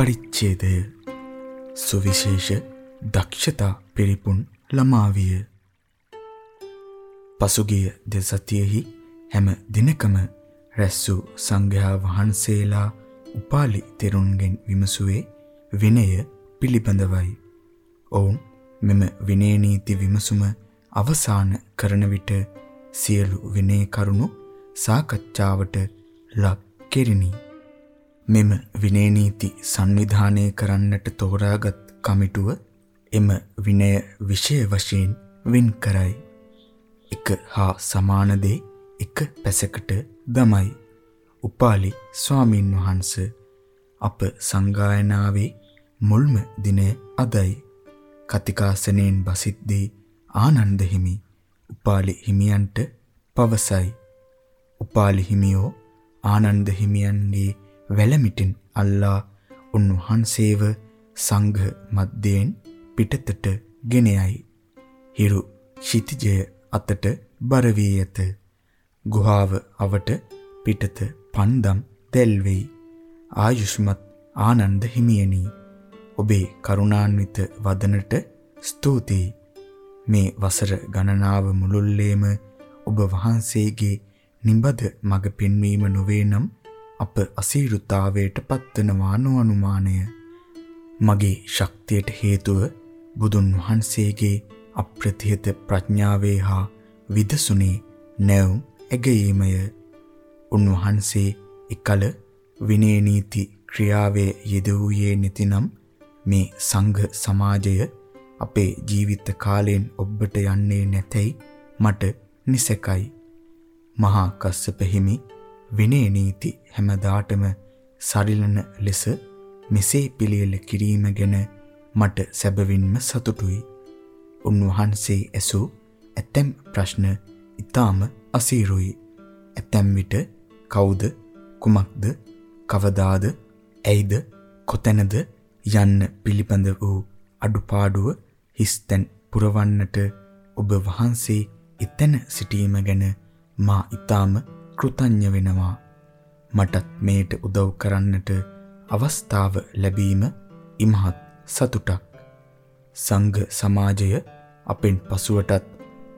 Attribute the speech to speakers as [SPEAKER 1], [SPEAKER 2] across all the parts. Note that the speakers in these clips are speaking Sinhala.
[SPEAKER 1] පරිච්ඡේදය සුවිශේෂ දක්ෂතා පිරිපුන් ළමාවිය පසුගිය දෙසතියෙහි හැම දිනකම රැස් වූ සංඝයා වහන්සේලා උපාලි තෙරුන්ගෙන් විමසුවේ විනය පිළිබඳවයි. ඔවුන් මෙම විනය නීති විමසුම අවසන් කරන විට සියලු විනය කරුණු සාකච්ඡාවට ලක් කෙරිනි. මෙම විනය නීති සංවිධානය කරන්නට තෝරාගත් කමිටුව එම විනය විෂය වශයෙන් වෙන් කරයි. එක හා සමාන දේ එක පැසකට දමයි. උපාලි ස්වාමින් වහන්සේ අප සංගායනාවේ මුල්ම දිනය අදයි. කතිකාසනෙන් බසිද්දී ආනන්ද හිමි උපාලි හිමියන්ට පවසයි. උපාලි හිමියෝ ආනන්ද හිමියන්ගේ වැලමිටින් අල්ලා උන්වහන්සේව සංඝ මැදයෙන් පිටතට ගෙන යයි. හිරු ක්ෂිතිජය අතට බර වී ඇත. ගුහාව අවට පිටත පන්දම් දැල් වෙයි. ආයුෂ්මත් ආනන්ද හිමියනි ඔබේ කරුණාන්විත වදනට ස්තුතියි. මේ වසර ගණනාව මුළුල්ලේම ඔබ වහන්සේගේ නිබද මඟ පෙන්වීම නොවේ නම් අප අසීරුතාවයට පත්වනවා නොඅනුමානය. මගේ ශක්තියට හේතුව බුදුන් වහන්සේගේ අප්‍රතිහත ප්‍රඥාවේ හා විදසුනේ නැවුම් ඇගීමය. උන්වහන්සේ එකල විනය නීති ක්‍රියාවේ යෙදුවේ නැතිනම් මේ සංඝ සමාජය අපේ ජීවිත කාලයෙන් ඔබට යන්නේ නැතයි මට නිසකයි. මහා කස්සප හිමි විනය නීති හැමදාටම සරිලන ලෙස මෙසේ පිළියෙල කිරීම ගැන මට සැබවින්ම සතුටුයි. උන්වහන්සේ ඇසූ ඇතැම් ප්‍රශ්න ඊටාම අසීරුයි. ඇතැම් විට කවුද කුමක්ද කවදාද ඇයිද කොතැනද යන්න පිළිබඳ වූ අඩුපාඩුව හිස්තැන් පුරවන්නට ඔබ වහන්සේ එතන සිටීම ගැන මා ඊටාම කෘතඥ වෙනවා. මටත් මේට උදව් කරන්නට අවස්ථාව ලැබීම ඉමහත් සතුටක්. සංඝ සමාජය අපෙන් පසුවටත්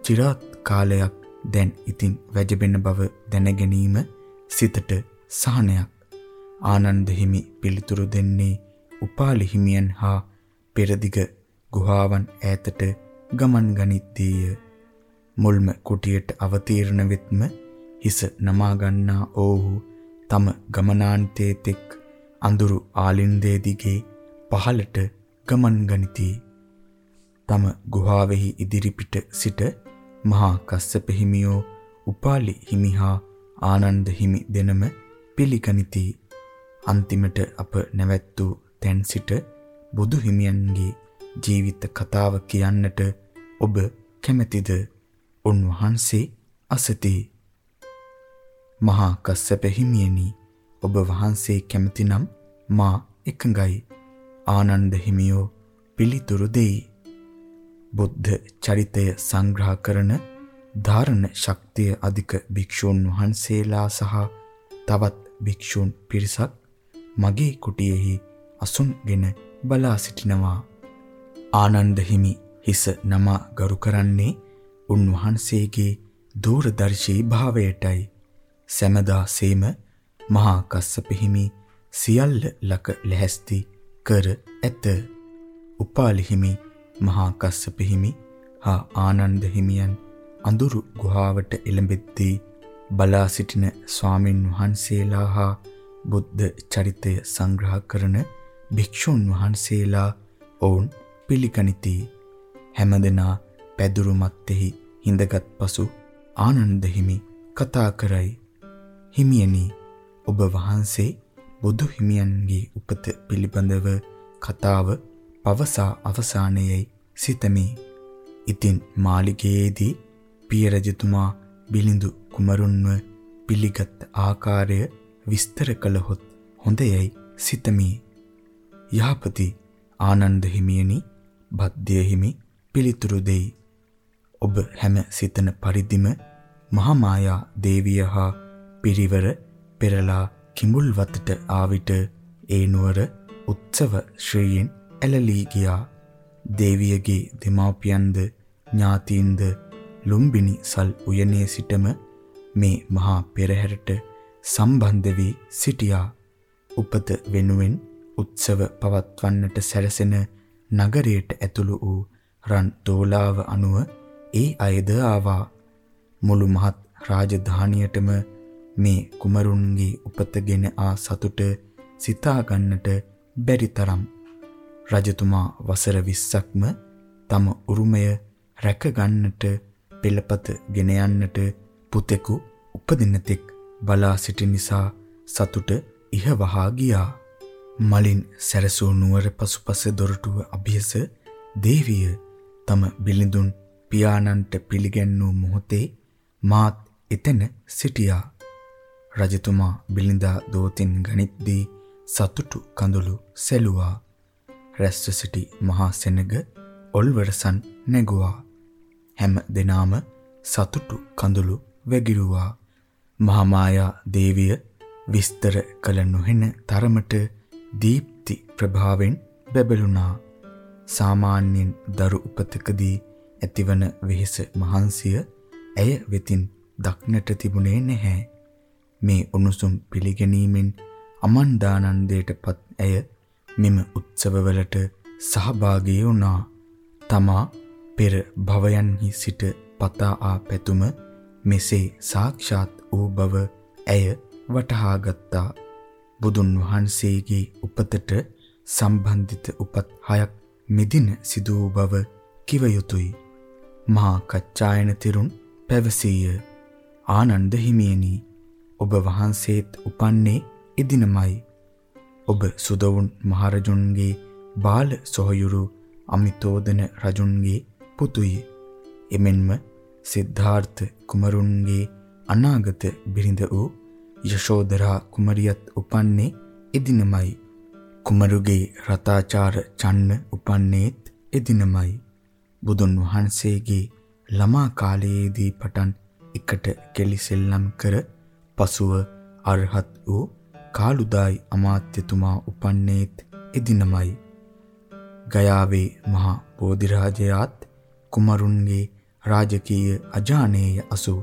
[SPEAKER 1] চিරාත් කාලයක් දැන් ඉතින් වැජබෙන බව දැන ගැනීම සිතට සහනයක්. ආනන්ද හිමි පිළිතුරු දෙන්නේ උපාලි හිමියන් හා පෙරදිග ගුහාවන් ඈතට ගමන් ගනිද්දීය. මුල්ම කුටියට අවතීර්ණ වෙත්ම හිස නමා ගන්නා ඔවුහු තම ගමනාන්තයේ තෙක් අඳුරු ආලින්දේ දිගේ පහළට ගමන් ගනිති. තම ගුහාවෙහි ඉදිරිපිට සිට මහා කස්සප හිමියෝ උපාලි හිමි හා ආනන්ද හිමි දෙනම පිළිගනිති. අන්තිමට අප නැවැත්තු තැන් සිට බුදු හිමියන්ගේ ජීවිත කතාව කියන්නට ඔබ කැමැතිද? උන්වහන්සේ අසති. මහා කස්සප හිමියනි ඔබ වහන්සේ කැමතිනම් මා එකඟයි. ආනන්ද හිමියෝ පිළිතුරු දෙයි. බුද්ධ චරිතය සංග්‍රහ කරන ධාරණ ශක්තිය අධික භික්ෂූන් වහන්සේලා සහ තවත් භික්ෂූන් පිරිසක් මගේ කුටියෙහි අසුන්ගෙන බලා සිටිනවා. ආනන්ද හිමි හිස නමා ගරු කරන්නේ උන්වහන්සේගේ දූරදර්ශී භාවයටයි. සැමදා සේම මහා කස්සප හිමි සියල්ල ලක ලැහැස්ති කර ඇත. උපාලි හිමි මහා කස්සප හිමි හා ආනන්ද හිමියන් අඳුරු ගුහාවට එළඹෙද්දී බලා සිටින ස්වාමින් වහන්සේලා හා බුද්ධ චරිතය සංග්‍රහ කරන භික්ෂුන් වහන්සේලා ඔවුන් පිළිගනිති. හැමදෙනා පැදුරු මැත්තේහි හිඳගත් පසු ආනන්ද හිමි කතා කරයි. හිමියනි ඔබ වහන්සේ බුදු හිමියන්ගේ උපත පිළිබඳව කතාව පවසා අවසානයේයි සිතමි. ඉතින් මාලිගයේදී පිය රජතුමා බිලිඳු කුමරුන්ව පිළිගත් ආකාරය විස්තර කළහොත් හොඳයයි සිතමි. යහපති ආනන්ද හිමියනි බද්දේ හිමි පිළිතුරු දෙයි. ඔබ හැම සිතන පරිදිම මහාමායා දේවිය හා පිරිවර පෙරලා කිඹුල් වතට ආවිට ඒ නුවර උත්සව ශ්‍රීයෙන් ඇලලී ගියා. දේවියගේ දෙමාපියන්ද ඥාතීන්ද ලුම්බිනි සල් උයනේ සිටම මේ මහා පෙරහැරට සම්බන්ධ වී සිටියා. උපත වෙනුවෙන් උත්සව පවත්වන්නට සැරසෙන නගරයට ඇතුළු වූ රන් දෝලාව අනුව ඒ අයද ආවා. මුළු මහත් රාජධානියටම මේ කුමරුන්ගේ උපතගෙන ආ සතුට සිතා ගන්නට බැරි තරම් රජතුමා වසර 20ක්ම තම උරුමය රැක ගන්නට පෙළපත ගෙන යන්නට පුතෙකු උපදින තෙක් බලා සිටි නිසා සතුට ඉහවහා ගියා. මලින් සැරසූ නුවර පසුපස දොරටුව අභියස දේවිය තම බිලිඳුන් පියාණන්ට පිළිගැන්වූ මොහොතේ මාත් එතන සිටියා. රජතුමා බිලිඳා දෝතින් ගනිද්දී සතුටු කඳුළු සැලුවා. රැස්ව සිටි මහා සෙනග ඔල්වරසන් නැගුවා. හැම දිනාම සතුටු කඳුළු වැගිරුවා. මහාමායා දේවිය විස්තර කළ නොහෙන තරමට දීප්ති ප්‍රභාවෙන් බැබළුණා. සාමාන්‍යයෙන් දරු උපතකදී ඇතිවන වෙහෙස මහන්සිය ඇය වෙතින් දක්නට තිබුණේ නැහැ. මේ උණුසුම් පිළිගැනීමෙන් අමන්දානන්දයටපත් ඇය මෙම උත්සවවලට සහභාගී වුණා. තමා පෙර භවයන්හි සිට පතා ආ පැතුම මෙසේ සාක්ෂාත් වූ බව ඇය වටහා ගත්තා. බුදුන් වහන්සේගේ උපතට සම්බන්ධිත උපත් හයක් මෙදින සිදු වූ බව කිව යුතුය. මහා කච්චායන තිරුන් පැවසීය. ආනන්ද හිමියනි ඔබ වහන්සේත් උපන්නේ එදිනමයි. ඔබ සුදවුන් මහරජුන්ගේ බාල සොහයුරු අමිතෝදන රජුන්ගේ පුතුයි. එමෙන්ම සිද්ධාර්ථ කුමරුන්ගේ අනාගත බිරිඳ වූ යශෝදරා කුමරියත් උපන්නේ එදිනමයි. කුමරුගේ රතාචාර චන්න උපන්නේත් එදිනමයි. බුදුන් වහන්සේගේ ළමා කාලයේදී පටන් එකට කෙලිසෙල්ලම් කර පසුව අරහත් වූ කාලුදායි අමාත්‍යතුමා උපන්නේත් එදිනමයි. ගයාවේ මහා බෝධිරාජයාත් කුමරුන්ගේ රාජකීය අජානේය අසු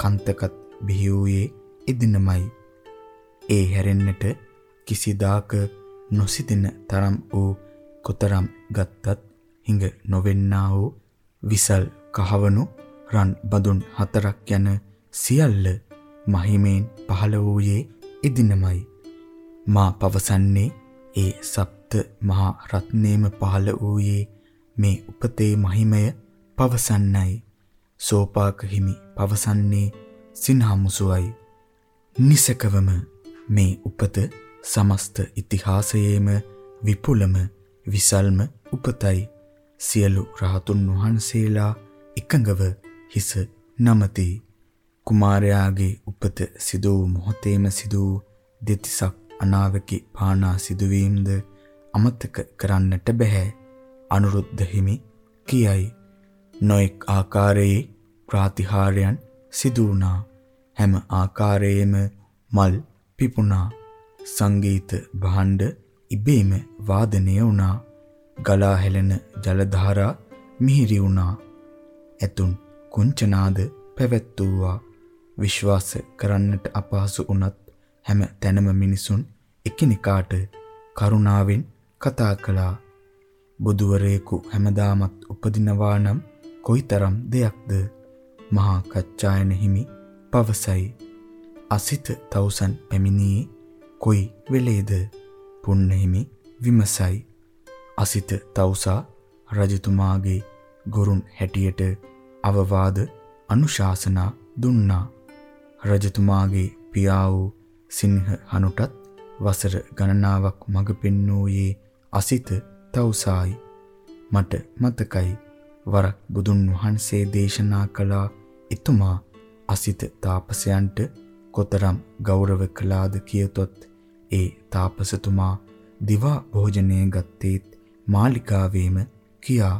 [SPEAKER 1] කන්තකත් බිහි වූයේ එදිනමයි. ඒ හැරෙන්නට කිසිදාක නොසිතෙන තරම් වූ කොතරම් ගත්තත් හිඟ නොවෙන්නා වූ විසල් කහවණු රන් බඳුන් හතරක් යන සියල්ල මහිමෙන් පහළ වූයේ එදිනමයි. මා පවසන්නේ ඒ සප්ත මහා රත්නේම පහළ වූයේ මේ උපතේ මහිමය පවසන්නයි. සෝපාක හිමි පවසන්නේ සිනහමුසුවයි. නිසකවම මේ උපත සමස්ත ඉතිහාසයේම විපුලම විසල්ම උපතයි. සියලු රහතුන් වහන්සේලා එකඟව හිස නමති. කුමාරයාගේ උපත සිදු වූ මොහොතේම සිදු වූ දෙතිසක් අනාවකි පානා සිදුවීම්ද අමතක කරන්නට බෑ. අනුරුද්ධ හිමි කියයි. නොඑක් ආකාරයේ ප්‍රාතිහාර්යයන් සිදු වුණා. හැම ආකාරයේම මල් පිපුණා. සංගීත භාණ්ඩ ඉබේම වාදනය වුණා. ගලා හැලෙන ජලධාරා මිහිරි වුණා. ඇතුන් කුංචනාද පැවැත්වුවා. විශ්වාස කරන්නට අපහසු වුණත් හැම තැනම මිනිසුන් එකිනෙකාට කරුණාවෙන් කතා කළා. බුදුවරයෙකු හැමදාමත් උපදිනවා නම් කොයිතරම් දෙයක්ද මහා කච්චායන හිමි පවසයි. අසිත තවුසන් පැමිණියේ කොයි වෙලේද? පුන්න හිමි විමසයි. අසිත තවුසා රජතුමාගේ ගුරුන් හැටියට අවවාද අනුශාසනා දුන්නා. රජතුමාගේ පියා වූ සිංහ හනුටත් වසර ගණනාවක් මඟ පෙන්වූයේ අසිත තවුසායි. මට මතකයි වරක් බුදුන් වහන්සේ දේශනා කළා එතුමා අසිත තාපසයන්ට කොතරම් ගෞරව කළාද කියතොත් ඒ තාපසතුමා දිවා භෝජනය ගත්තේත් මාලිකාවේම කියා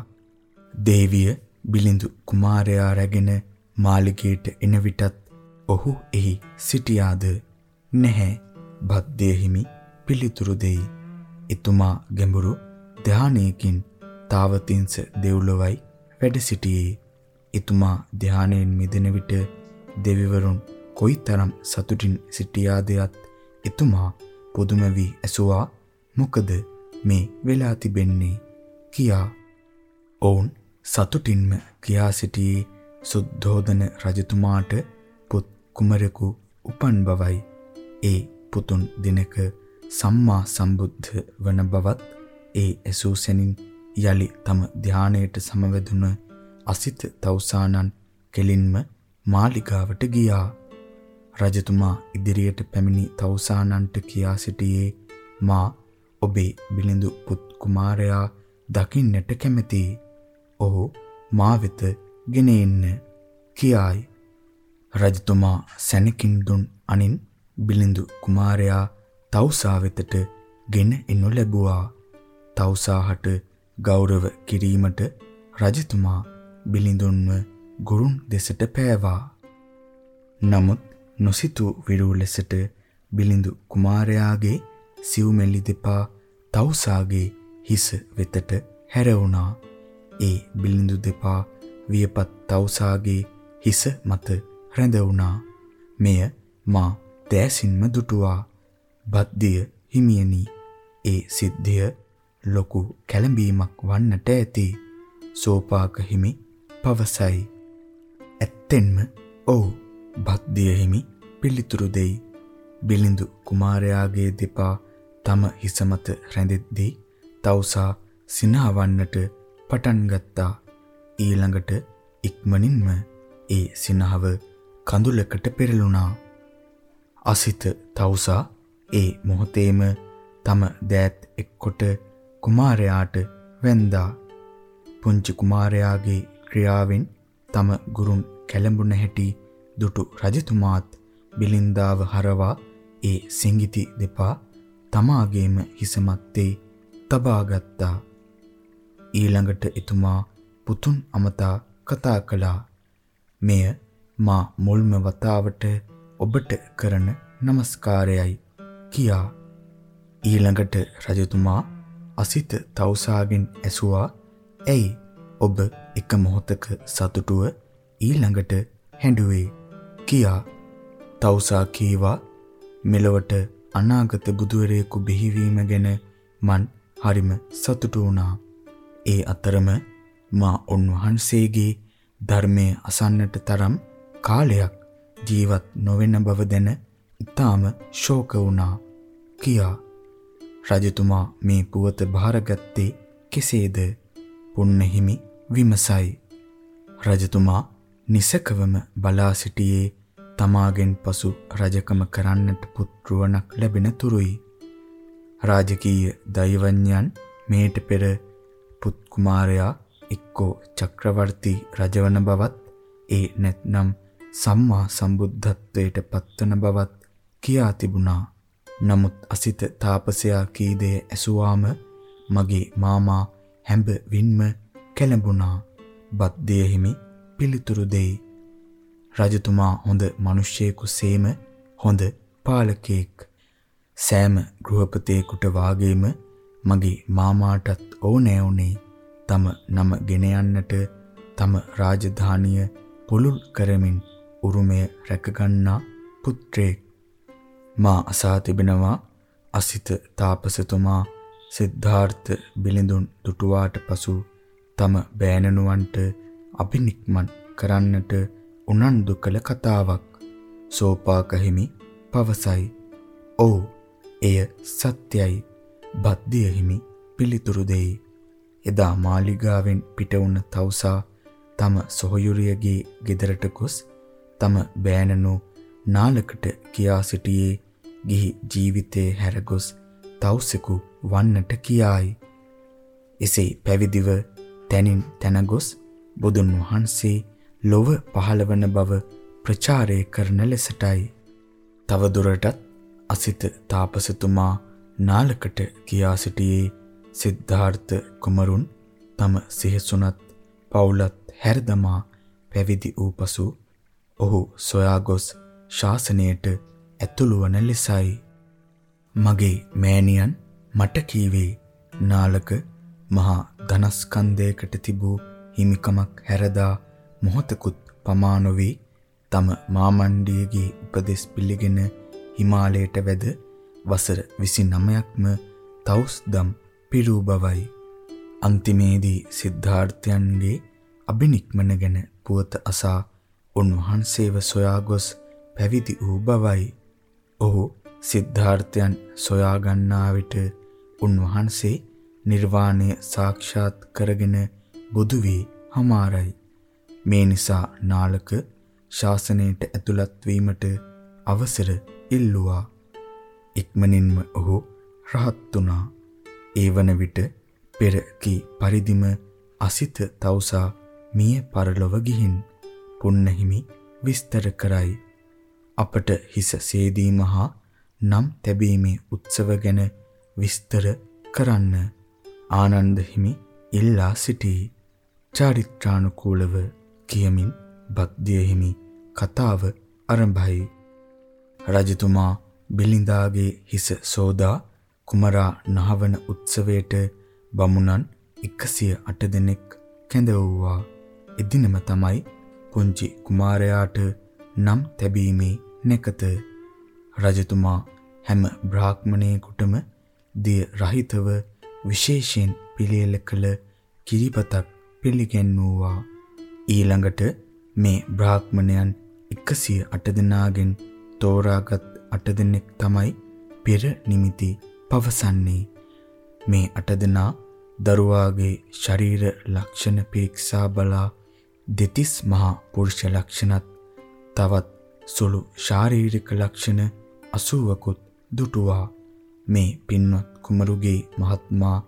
[SPEAKER 1] දේවිය බිලිඳු කුමාරයා රැගෙන මාලිගයට එන විටත් ඔහු එහි සිටියාද නැහැ බද්දේ හිමි පිළිතුරු දෙයි එතුමා ගැඹුරු ධානයකින් තාවතින්ස දෙව්ලොවයි වැඩ සිටියේ. එතුමා ධානයෙන් මිදෙන විට දෙවිවරුන් කොයිතරම් සතුටින් සිටියාදයත් එතුමා පුදුම වී ඇසුවා මොකද මේ වෙලා තිබෙන්නේ කියා. ඔවුන් සතුටින්ම කියා සිටියේ සුද්ධෝදන රජතුමාට පුත් කුමරෙකු උපන් බවයි. ඒ පුතුන් දිනක සම්මා සම්බුද්ධ වන බවත් ඒ ඇසූ සැනින් යලි තම ධානයට සමවැදුන අසිත තවුසානන් කෙලින්ම මාලිගාවට ගියා. රජතුමා ඉදිරියට පැමිණි තවුසානන්ට කියා සිටියේ මා ඔබේ බිලිඳු පුත් කුමාරයා දකින්නට කැමැතියි. ඔහු මා වෙත ගෙන එන්න කියායි. රජතුමා සැනකින් දුන් අනින් බිලිඳු කුමාරයා තවුසා වෙතට ගෙන එනු ලැබුවා. තවුසාහට ගෞරව කිරීමට රජතුමා බිලිඳුන්ව ගුරුන් දෙසට පෑවා. නමුත් නොසිතූ විරූ ලෙසට බිලිඳු කුමාරයාගේ සිව්මෙලි දෙපා තවුසාගේ හිස වෙතට හැරවුණා. ඒ බිලිඳු දෙපා වියපත් තවුසාගේ හිස මත රැඳ වුණා. මෙය මා දෑසින්ම දුටුවා. බද්දිය හිමියනි. ඒ සිද්ධිය ලොකු කැළඹීමක් වන්නට ඇති. සෝපාක හිමි පවසයි. ඇත්තෙන්ම ඔව් බද්දිය හිමි පිළිතුරු දෙයි. බිලිඳු කුමාරයාගේ දෙපා තම හිස මත රැඳෙද්දී තවුසා සිනහවන්නට පටන් ගත්තා. ඊළඟට ඉක්මනින්ම ඒ සිනහව කඳුලකට පෙරළුණා. අසිත තවුසා ඒ මොහොතේම තම දෑත් එක්කොට කුමාරයාට වැන්දා. පුංචි කුමාරයාගේ ක්‍රියාවෙන් තම ගුරුන් කැළඹුණ හැටි දුටු රජතුමාත් බිලින්දාව හරවා ඒ සිඟිති දෙපා තමාගේම හිස මැත්තේ තබා ගත්තා. ඊළඟට එතුමා පුතුන් අමතා කතා කළා. මෙය මා මුල්ම වතාවට ඔබට කරන নমස්කාරයයි කියා. ඊළඟට රජතුමා අසිත තවුසාගෙන් ඇසුවා ඇයි ඔබ එක මොහොතක සතුටුව ඊළඟට හැඬුවේ කියා තවුසා කීවා මෙලොවට අනාගත බුදුවරයෙකු බිහිවීම ගැන මන් හරිම සතුටු වුණා. ඒ අතරම මා උන්වහන්සේගේ ධර්මයේ අසන්නට තරම් කාලයක් ජීවත් නොවන බව දැන ඊටාම ශෝක වුණා. කියා රජතුමා මේ පුවත බාරගත්තේ කෙසේද? පුන්නහිමි විමසයි. රජතුමා නිසකවම බලා සිටියේ තමාගෙන් පසු රජකම කරන්නට පුත්‍රවණක් ලැබෙන තුරුයි. රාජකීය දෛවඥයන් මේට පෙර පුත් කුමාරයා එක්කෝ චක්‍රවර්ති රජවන බවත් ඒ නැත්නම් සම්මා සම්බුද්ධත්වයට පත්වන බවත් කියා තිබුණා. නමුත් අසිත තාපසයා කී දේ ඇසුවාම මගේ මාමා හැඹ වින්ම කැළඹුණා. බද්දේ හිමි පිළිතුරු දෙයි. රජතුමා හොඳ මිනිසෙකු සේම හොඳ පාලකෙක්. සෑම ගෘහපතියෙකුට වාගේම මගේ මාමාටත් ඕනෑ උනේ තම නම ගෙන යන්නට තම රාජධානිය පුළුල් කරමින් උරුමය රැකගන්නා පුත්‍රයෙක් මා අසා තිබෙනවා අසිත තාපසතුමා සිද්ධාර්ථ බිලිඳුන් දුටුවාට පසු තම බෑණනුවන්ට අභිනික්මන් කරන්නට උනන්දු කළ කතාවක් සෝපාක හිමි පවසයි. "ඔව්, එය සත්‍යයි." බද්දිය හිමි පිළිතුරු දෙයි. එදා මාලිගාවෙන් පිට වුණ තවුසා තම සොහොයුරියගේ ගෙදරට ගොස් තම බෑණනු නාලකට කියා සිටියේ ගිහි ජීවිතේ හැරගොස් තවුසෙකු වන්නට කියායි. එසේ පැවිදිව තනින් තන ගොස් බුදුන් වහන්සේ ලොව පහළවන බව ප්‍රචාරය කරන ලෙසටයි. තවදුරටත් අසිත තාපසතුමා නාලකට කියා සිටියේ සිද්ධාර්ථ කුමරුන් තම සිහසුනත් පවුලත් හැරදමා පැවිදි වූ පසු ඔහු සොයා ගොස් ශාසනයට ඇතුළු වන ලෙසයි. මගේ මෑණියන් මට කීවේ නාලක මහා ධනස්කන්ධයකට තිබූ හිමිකමක් හැරදා මොහතකුත් පමා නොවි තම මාමණ්ඩියගේ උපදෙස් පිළිගෙන හිමාලයට වැද වසර 29ක්ම තවුස්දම් පිරූ බවයි. අන්තිමේදී සිද්ධාර්ථයන්ගේ අබිනික්මන ගැන පුවත අසා උන්වහන්සේව සොයා ගොස් පැවිදි වූ බවයි. ඔහු සිද්ධාර්ථයන් සොයා ගන්නා විට උන්වහන්සේ නිර්වාණය සාක්ෂාත් කරගෙන බුදු වී හමාරයි. මේ නිසා නාලක ශාසනයට ඇතුළත් වීමට අවසර ඉල්ලුවා. ඉක්මනින්ම ඔහු රහත් වුණා. ඒ වන විට පෙර කී පරිදිම අසිත තවුසා මිය පරලොව ගිහින් පුන්නහිමි විස්තර කරයි. අපට හිස සේදීම හා නම් තැබීමේ උත්සව ගැන විස්තර කරන්න ආනන්ද හිමි ඉල්ලා සිටී. චාරිත්‍රානුකූලව කියමින් බද්දිය හිමි කතාව ආරම්භයි. රජතුමා බිලින්දාගේ හිස සෝදා කුමරා නහවන උත්සවයට බමුණන් 108 දෙනෙක් කැඳවුවා. එදිනම තමයි පුංචි කුමාරයාට නම් තැබීමේ නැකත. රජතුමා හැම බ්‍රාහ්මණයෙකුටම දිය රහිතව විශේෂයෙන් පිළියෙල කළ කිරිපතක් පිළිගැන්වුවා. ඊළඟට මේ බ්‍රාහ්මණයන් 108 දෙනාගෙන් තෝරාගත් 8 දෙනෙක් තමයි පෙර නිමිති පවසන්නේ. මේ 8 දෙනා දරුවාගේ ශරීර ලක්ෂණ පරීක්ෂා බලා දෙතිස් මහා පුරුෂ ලක්ෂණත් තවත් සුළු ශාරීරික ලක්ෂණ 80කුත් දුටුවා. මේ පින්වත් කුමරුගේ මහත්මා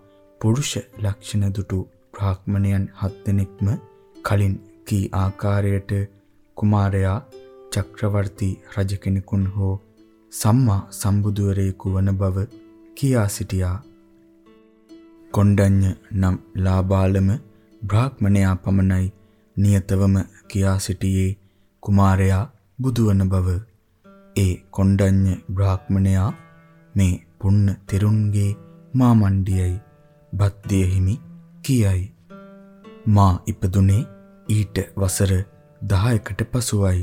[SPEAKER 1] පුරුෂ ලක්ෂණ දුටු බ්‍රාහ්මණයන් හත් දෙනෙක්ම කලින් කී ආකාරයට කුමාරයා චක්‍රවර්ති රජ කෙනෙකුන් හෝ සම්මා සම්බුදුවරයෙකු වන බව කියා සිටියා. කොණ්ඩඤ්ඤ නම් ලාබාලම බ්‍රාහ්මණයා පමණයි නියතවම කියා සිටියේ කුමාරයා බුදුවන බව. ඒ කොණ්ඩඤ්ඤ බ්‍රාහ්මණයා මේ පුන්න තෙරුන්ගේ මාමණ්ඩියයි බද්දිය හිමි කියයි. මා ඉපදුනේ ඊට වසර 10කට පසුවයි.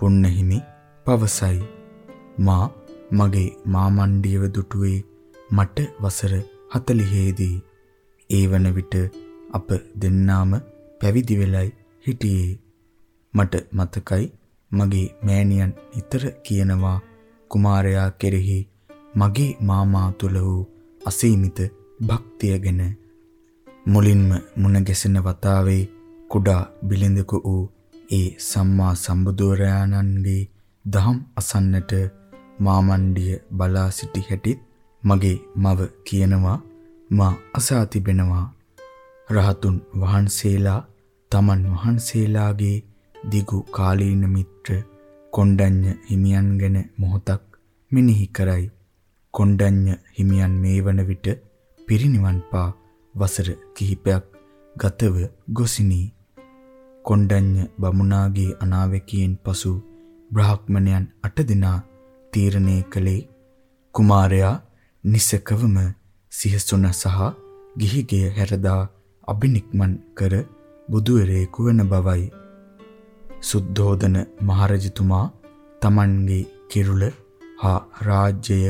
[SPEAKER 1] පුන්න හිමි පවසයි. මා මගේ මාමණ්ඩියව දුටුවේ මට වසර 40 දී. ඒ වන විට අප දෙන්නාම පැවිදි වෙලයි හිටියේ. මට මතකයි මගේ මෑණියන් නිතර කියනවා කුමාරයා කෙරෙහි මගේ මාමා තුල වූ අසීමිත භක්තිය ගැන මුලින්ම මුණ ගැසෙන වතාවේ කුඩා බිලිඳක වූ ඒ සම්මා සම්බුදුරයාණන්ගේ දහම් අසන්නට මාමණ්ඩිය බලා සිටි හැටිත් මගේ මව කියනවා මා අසා තිබෙනවා රහතුන් වහන්සේලා තමන් වහන්සේලාගේ දිගු කාලීන මිත්‍ර කොණ්ඩඤ්ඤ හිමියන් ගැන මොහොතක් මෙනෙහි කරයි කොණ්ඩඤ්ඤ හිමියන් මේ වන විට පිරිනිවන් පා වසර කිහිපයක් ගතව ගොසිනි. කොණ්ඩඤ්ඤ බමුණාගේ අනාවැකියෙන් පසු බ්‍රාහ්මණයන් අට දෙනා තීරණය කළේ කුමාරයා නිසකවම සිහසුන සහ ගිහිගෙය හැරදා අබිනික්මන් කර බුදුවරයෙකු වන බවයි. සුද්ධෝදන මහරජතුමා තමන්ගේ කිරුළ හා රාජ්‍යය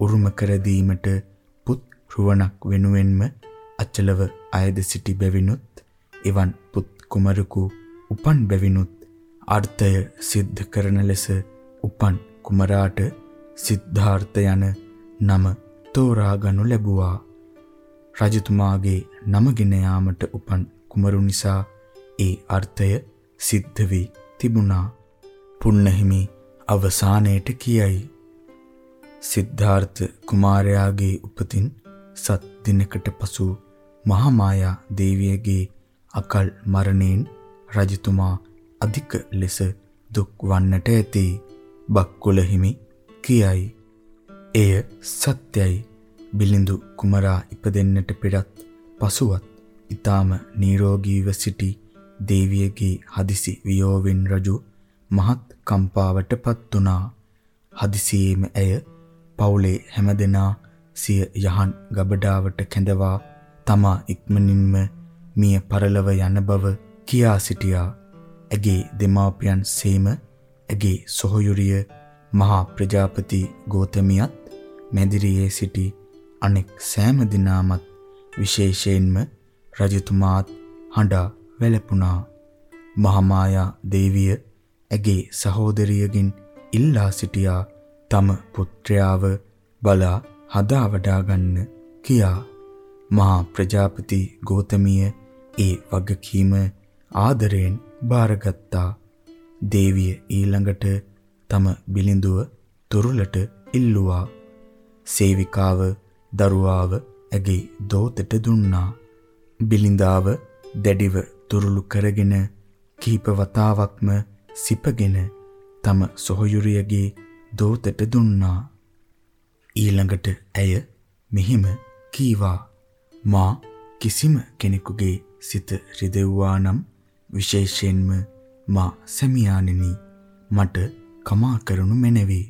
[SPEAKER 1] උරුම කර දීමට පුත් රුවණක් වෙනුවෙන්ම අචලව අයද සිටි බැවිනුත් එවන් පුත් කුමරකු උපන් බැවිනුත් අර්ථය සිද්ධ කරන ලෙස උපන් කුමරාට සිද්ධාර්ථ යන නම තෝරා ගනු ලැබුවා. රජතුමාගේ නමගෙන යාමට උපන් කුමරු නිසා ඒ අර්ථය සිද්ධ වී තිබුණා. පුන්නහිමි අවසානයේට කියයි සිද්ධාර්ථ කුමාරයාගේ උපතින් සත් දිනකට පසු මහාමායා දේවියගේ අකල් මරණයෙන් රජතුමා අධික ලෙස දුක් වන්නට ඇති බක්කුල හිමි කියයි. එය සත්‍යයි. බිලිඳු කුමරා ඉපදෙන්නට පෙරත් පසුවත් ඊටාම නිරෝගීව සිටි දේවියගේ හදිසි වියෝවෙන් රජු මහත් කම්පාවටපත් වුණා. හදිසියේම ඇය පවුලේ හැමදෙනා සිය යහන් ගබඩාවට කැඳවා තමා ඉක්මනින්ම මිය පරලව යන බව කියා සිටියා. ඇගේ දෙමාපියන් සේම ඇගේ සොහොයුරිය මහා ප්‍රජාපති ගෝතමියත් මැදිරියේ සිටි අනෙක් සෑම දිනාමත් විශේෂයෙන්ම රජතුමාත් හඬා වැළපුණා. මහමායා දේවිය ඇගේ සහෝදරියගෙන් ඉල්ලා සිටියා. තම පුත්‍රයාව බලා හදා වඩා ගන්න කියා. මහා ප්‍රජාපති ගෝතමිය ඒ වගකීම ආදරයෙන් බාරගත්තා දේවිය ඊළඟට තම බිලිඳුව තුරුලට ඉල්ලුවා. සේවිකාව දරුවාව ඇගේ දෝතට දුන්නා. බිලිඳාව දැඩිව තුරුළු කරගෙන කීප වතාවක්ම සිපගෙන තම සොහොයුරියගේ දෝතට දුන්නා. ඊළඟට ඇය මෙහිම කීවා මා කිසිම කෙනෙකුගේ සිත රිදෙව්වා නම් විශේෂයෙන්ම මා සැමියාණෙනි මට කමා කරනු මැනවේ.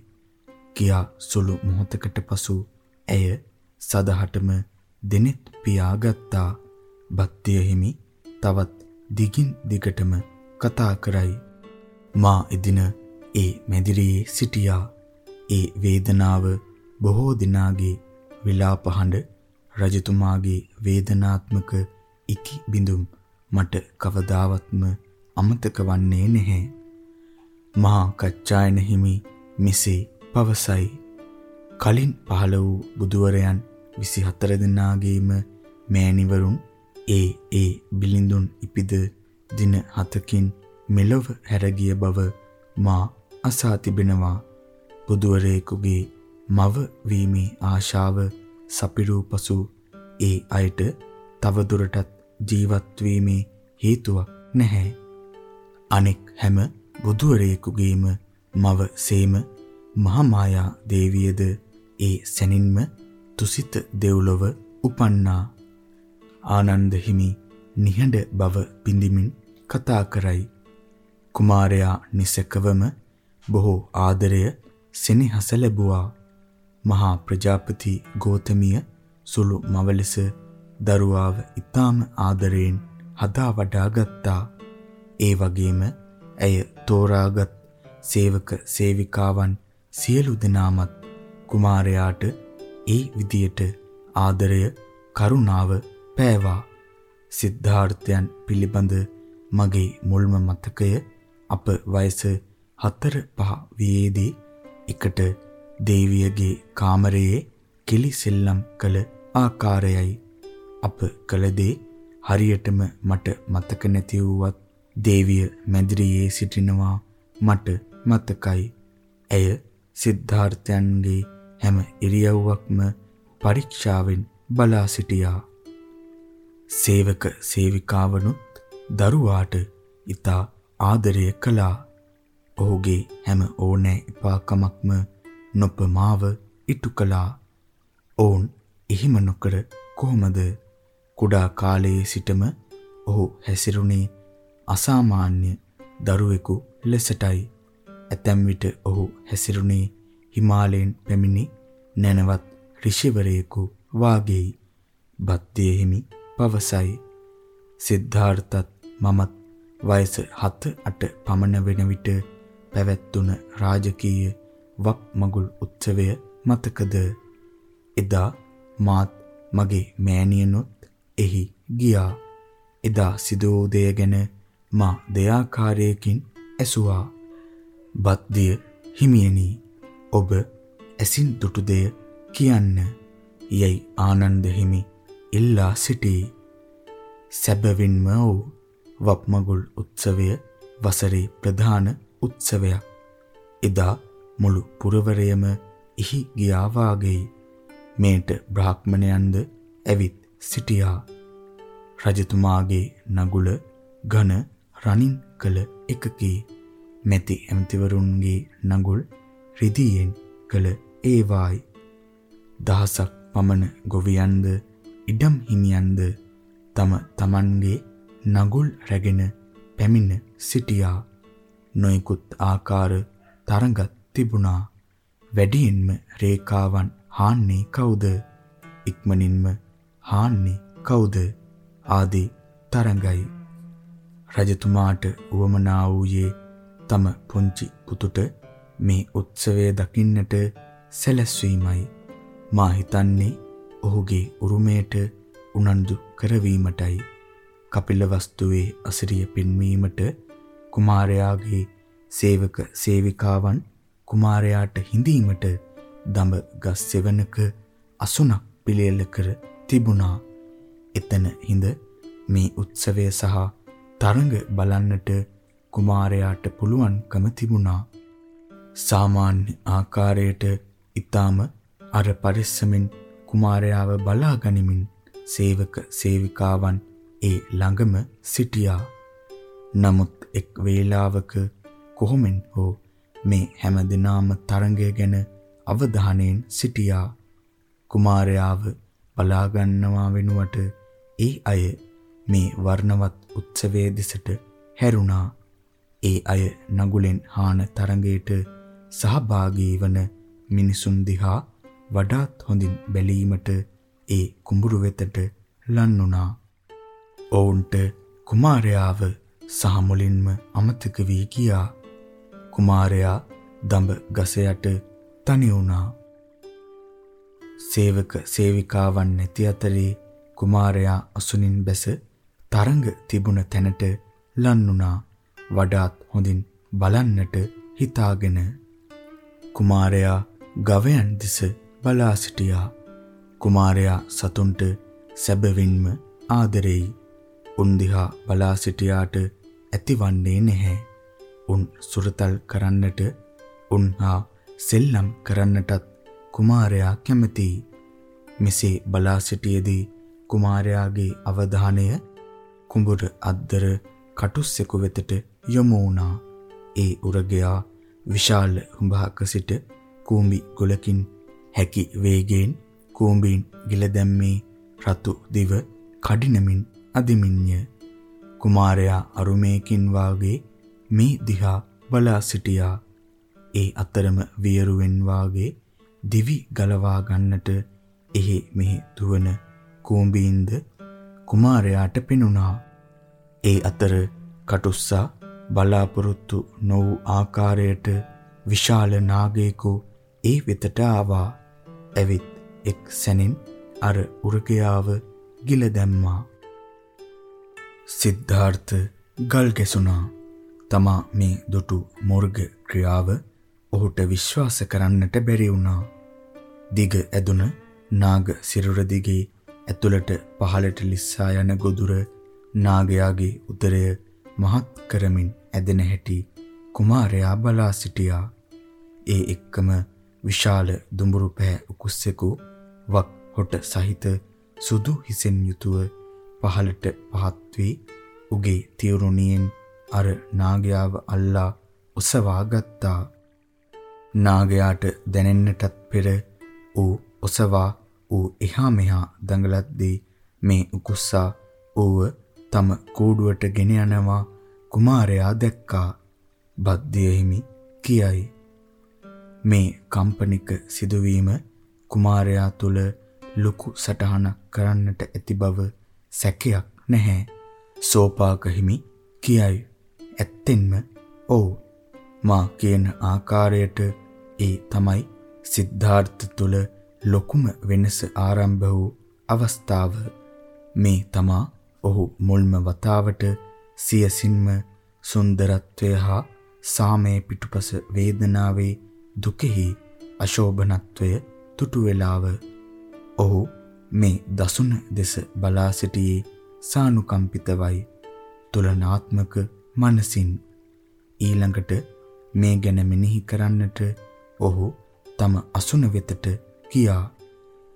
[SPEAKER 1] කියා සුළු මොහොතකට පසු ඇය සදහටම දෙනෙත් පියාගත්තා. බත්තිය හිමි තවත් දිගින් දිගටම කතා කරයි. මා එදින ඒ මැදිරියේ සිටියා. ඒ වේදනාව බොහෝ දිනාගේ විලාප හඬ රජතුමාගේ වේදනාත්මක ඉකි බිඳුම් මට කවදාවත්ම අමතක වන්නේ නැහැ. මහා කච්චායන හිමි මෙසේ පවසයි. කලින් පහළ වූ බුදුවරයන් 24 දෙනාගේම මෑණිවරුන් ඒ ඒ බිලිඳුන් ඉපිද දින 7කින් මෙලොව හැරගිය බව මා අසා තිබෙනවා. බුදුවරයෙකුගේ මව වීමේ ආශාව සපිරූ පසු ඒ අයට තවදුරටත් ජීවත් වීමේ හේතුවක් නැහැ. අනෙක් හැම බුදුවරයෙකුගේම මව සේම මහමායා දේවියද ඒ සැනින්ම තුසිත දෙව්ලොව උපන්නා. ආනන්ද හිමි නිහඬ බව පිඳිමින් කතා කරයි කුමාරයා නිසකවම බොහෝ ආදරය සෙනෙහස ලැබුවා. මහා ප්‍රජාපති ගෝතමිය සුළු මවලෙස දරුවාව ඊටාම ආදරයෙන් හදා වඩා ගත්තා. ඒ වගේම ඇය තෝරාගත් සේවක සේවිකාවන් සියලු දෙනාමත් කුමාරයාට ඒ විදියට ආදරය කරුණාව පෑවා. සිද්ධාර්ථයන් පිළිබඳ මගේ මුල්ම මතකය අප වයස 4 5 වියේදී එකට දේවියගේ කාමරයේ කිලි සෙල්ලම් කළ ආකාරයයි අප කළ දේ හරියටම මට මතක නැති වුවත් දේවිය මැදිරියේ සිටිනවා මට මතකයි. ඇය සිද්ධාර්ථයන්ගේ හැම ඉරියව්වක්ම පරීක්ෂාවෙන් බලා සිටියා. සේවක සේවිකාවනුත් දරුවාට ඊතා ආදරය කළා. ඔහුගේ හැම ඕනෑ එපාකමක්ම නොපමාව ඉටු කළා. ඔවුන් එහෙම නොකර කොහොමද කුඩා කාලයේ සිටම ඔහු හැසිරුණේ අසාමාන්‍ය දරුවෙකු ලෙසටයි. ඇතැම් විට ඔහු හැසිරුණේ හිමාලයෙන් පැමිණි නැනවත් ඍෂිවරයෙකු වාගේයි. බත්තිය හිමි පවසයි. සිද්ධාර්ථත් මමත් වයස 7 8 පමණ වෙන විට පැවැත්තුන රාජකීය වක් මගුල් උත්සවය මතකද? එදා මාත් මගේ මෑණියනොත් එහි ගියා. එදා සිදූ දෙය ගැන මා දෙයාකාරයකින් ඇසුවා. බද්දිය හිමියනි ඔබ ඇසින් දුටු දෙය කියන්න. යයි ආනන්ද හිමි ඉල්ලා සිටී සැබවින්ම ඔව් වප්මගුල් උත්සවය වසරේ ප්‍රධාන උත්සවයක්. එදා මුළු පුරවරයම ඉහි ගියා වාගේ මේට බ්‍රාහ්මණයන්ද ඇවිත් සිටියා. රජතුමාගේ නගුල ඝන රණින් කළ එකකි. මැති ඇමතිවරුන්ගේ නගුල් රිදීයෙන් කළ ඒවායි. දහසක් පමණ ගොවියන්ද ඉඩම් හිමියන්ද තම තමන්ගේ නගුල් රැගෙන පැමිණ සිටියා. නොයෙකුත් ආකාර තරඟත් තිබුණා. වැඩියෙන්ම රේඛාවන් හාන්නේ කවුද? ඉක්මනින්ම හාන්නේ කවුද ආදී තරංගයි රජතුමාට උවමනා වූයේ තම පුංචි පුතුට මේ උත්සවය දකින්නට සැලැස්වීමයි මා හිතන්නේ ඔහුගේ උරුමයට උනන්දු කරවීමටයි කපිලවස්තුවේ අසිරිය පෙන්වීමට කුමාරයාගේ සේවක සේවිකාවන් කුමාරයාට හිඳීමට දඹ ගස් සෙවණක අසුනක් පිළියෙල කර තිබුණා. එතන හිඳ මේ උත්සවය සහ තරඟ බලන්නට කුමාරයාට පුළුවන්කම තිබුණා. සාමාන්‍ය ආකාරයට ඊටාම අර පරිස්සමින් කුමාරයාව බලා ගනිමින් සේවක සේවිකාවන් ඒ ළඟම සිටියා. නමුත් එක් වේලාවක කොහොමෙන් හෝ මේ හැම දිනාම තරඟය ගැන අවධානයෙන් සිටියා. කුමාරයාව බලා ගන්නවා වෙනුවට ඒ අය මේ වර්ණවත් උත්සවයේ දෙසට හැරුණා. ඒ අය නගුලෙන් හාන තරඟයට සහභාගී වන මිනිසුන් දිහා වඩාත් හොඳින් බැලීමට ඒ කුඹුරු වෙතට ලන්නුණා. ඔවුන්ට කුමාරයාව සහ මුලින්ම අමතක වී ගියා. කුමාරයා දඹ ගස යට තනි වුණා. සේවක සේවිකාවන් නැති අතරේ කුමාරයා අසුනින් බැස තරඟ තිබුණ තැනට ලන්නුණා. වඩාත් හොඳින් බලන්නට හිතාගෙන කුමාරයා ගවයන් දෙස බලා සිටියා. කුමාරයා සතුන්ට සැබවින්ම ආදරෙයි. උන් දිහා බලා සිටියාට ඇතිවන්නේ නැහැ. උන් සුරතල් කරන්නට උන් හා සෙල්ලම් කරන්නටත් කුමාරයා කැමතියි. මෙසේ බලා සිටියේදී කුමාරයාගේ අවධානය කුඹුර අද්දර කටුස්සෙකු වෙතට යොමු වුණා. ඒ උරගයා විශාල හුඹහක සිට කූඹි ගොලකින් හැකි වේගයෙන් කූඹීන් ගිල දැම්මේ රතු දිව කඩිනමින් අදිමින්ය. කුමාරයා අරුමේකින් වාගේ මේ දිහා බලා සිටියා. ඒ අතරම වියරුවෙන් වාගේ දිවි ගලවා ගන්නට එහි මෙහි දුවන කූඹීන්ද කුමාරයාට පෙනුණා. ඒ අතර කටුස්සා බලාපොරොත්තු නො වූ ආකාරයට විශාල නාගයෙකු ඒ වෙතට ආවා. ඇවිත් එක් සැනින් අර උරගයාව ගිල දැම්මා. සිද්ධාර්ථ ගල් ගැසුණා. තමා මේ දුටු මුර්ග ක්‍රියාව ඔහුට විශ්වාස කරන්නට බැරි වුණා. දිග ඇදුන නාග සිරුර දිගේ ඇතුළට පහළට ලිස්සා යන ගොදුර නාගයාගේ උදරය මහත් කරමින් ඇදෙන හැටි කුමාරයා බලා සිටියා. ඒ එක්කම විශාල දුඹුරු පෑ උකුස්සෙකු වක් හොට සහිත සුදු හිසෙන් යුතුව පහළට පහත් වී උගේ තියුරුණියෙන් අර නාගයාව අල්ලා ඔසවා ගත්තා. නාගයාට දැනෙන්නටත් පෙර ඌ ඔසවා ඌ එහා මෙහා දඟලද්දී මේ උකුස්සා ඌව තම කූඩුවට ගෙන යනවා කුමාරයා දැක්කා. බද්දිය හිමි කියයි. මේ කම්පනික සිදුවීම කුමාරයා තුල ලොකු සටහනක් කරන්නට ඇති බව සැකයක් නැහැ. සෝපාක හිමි කියයි. ඇත්තෙන්ම ඔව්. මා කියන ආකාරයට ඒ තමයි සිද්ධාර්ථ තුල ලොකුම වෙනස ආරම්භ වූ අවස්ථාව. මේ තමා ඔහු මුල්ම වතාවට සියසින්ම සුන්දරත්වය හා සාමයේ පිටුපස වේදනාවේ දුකෙහි අශෝභනත්වය තුටු වේලාව ඔහු මේ දසුන දෙස බලා සිටියේ සානුකම්පිතවයි. තුලනාත්මක මනසින් ඊළඟට මේ ගැන මෙනෙහි කරන්නට ඔහු තම අසුන වෙතට ගියා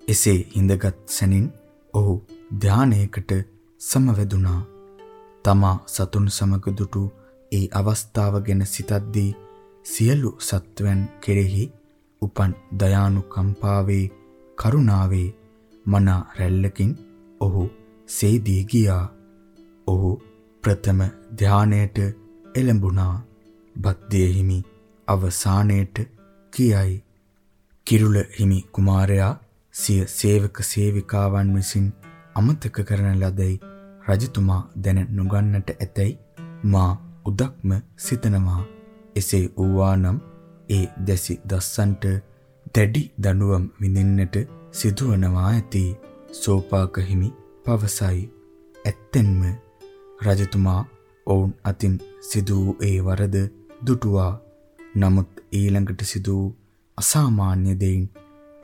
[SPEAKER 1] එසේ හිඳගත් සැනින් ඔහු ධානයකට සමවැදුනා. තමා සතුන් සමග දුටු ඒ අවස්ථාව ගැන සිතද්දී සියලු සත්වයන් කෙරෙහි උපන් දයානුකම්පාවේ කරුණාවේ මනා රැල්ලකින් ඔහු සේදී ගියා. ඔහු ප්‍රථම ධානයට එළඹුණා. බද්දේ හිමි අවසානයේට කියයි. කිරුල හිමි කුමාරයා සිය සේවක සේවිකාවන් විසින් අමතක කරන ලදයි රජතුමා දැන නොගන්නට ඇතැයි මා උදක්ම සිතනවා. එසේ වූවානම් ඒ දැසි දස්සන්ට දැඩි දඬුවම් විඳින්නට සිදුවනවා ඇති සෝපාක හිමි පවසයි. ඇත්තෙන්ම රජතුමා ඔවුන් අතින් සිදු වූ ඒ වරද දුටුවා. නමුත් ඊළඟට සිදු වූ අසාමාන්‍ය දෙයින්